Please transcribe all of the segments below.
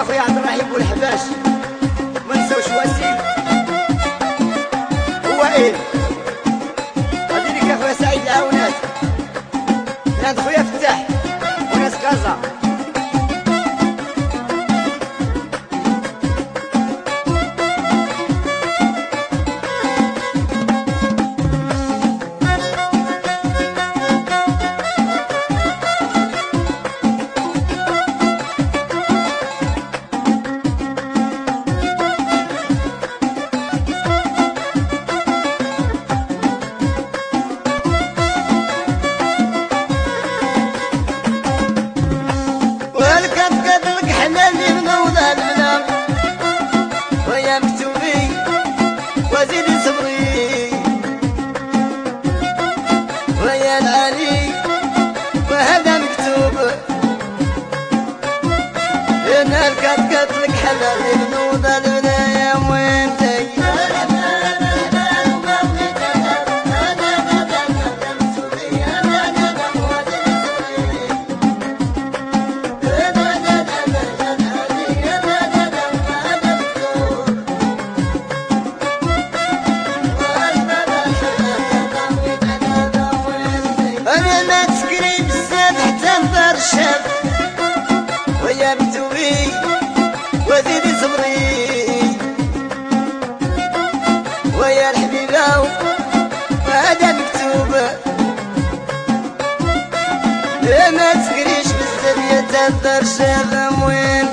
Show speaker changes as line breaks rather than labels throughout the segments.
اخويا عبد الرحيم والحباش واسيل هو إيه؟ أخويا سعيد العاونات ناس. خويا فتاح وناس كازا وزيد صبري. ويا العلي وهذا مكتوب. إن الكب قدرك حلالي من الشاب ويا متوبي وزيدي صبري. ويا الحبيبة وهذا مكتوب. ما تسكريش بزاف يا تنظر الشاب وين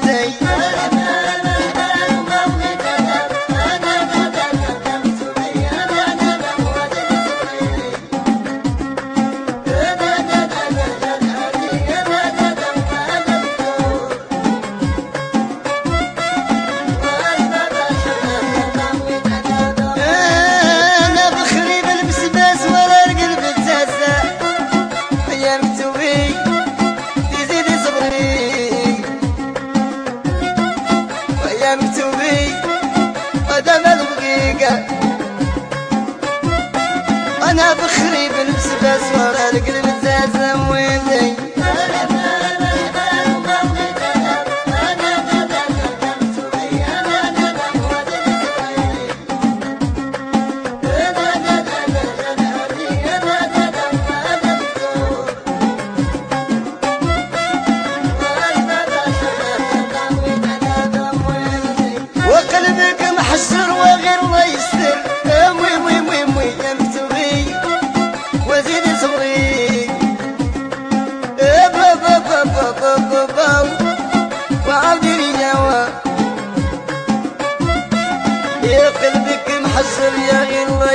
أنا بخري بالبسباس ولا القلب التاسع وين وعاودي لي نوا يا قلبك محشر يا غير الله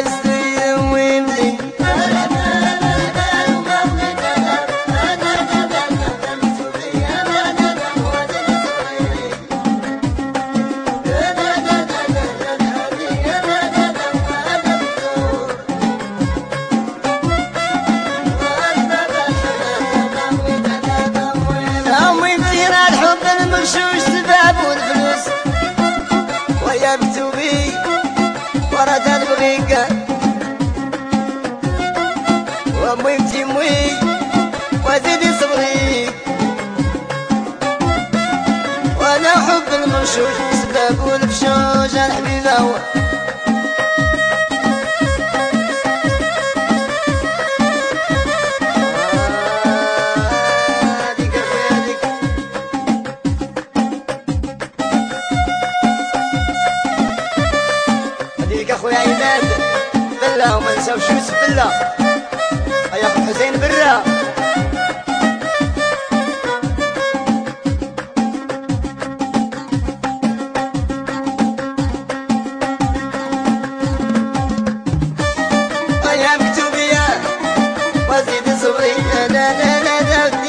المغشوش سباب والفلوس ويا مكتوبي ورد البغيقة وأمي متيموي وزيدي صبري وأنا حب المغشوش سباب والفشوش الحبيبة هذيك اخويا عماد بالله وما نساوش يوسف بالله هيا اخو حسين برا صبري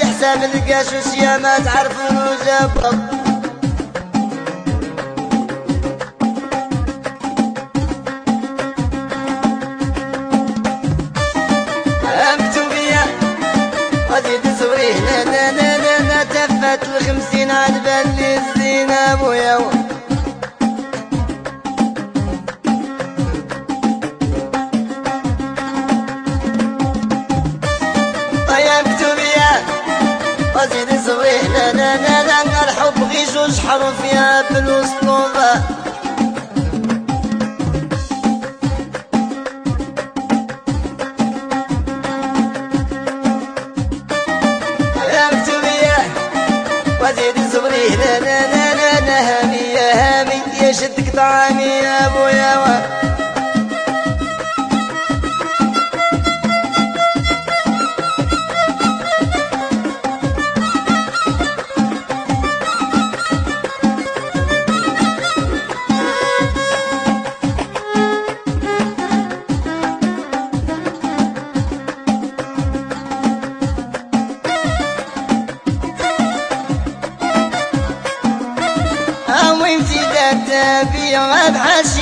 حساب ما تعرفون وجاب مات وخمسين عجبان لي الزينة بويا طيب كتبيا وزيد صغير لا لا لا لا الحب غيش وش حرف يا بلو. لا لا لا لا لا هامي يا هامي يا شدك طعامي يا أبويا.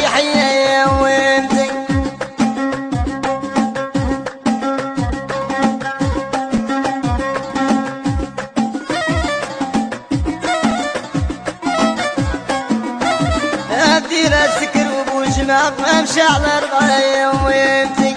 حيا يا وانتي هدي راسك وبوجمع امشي على ربعي يا وانتي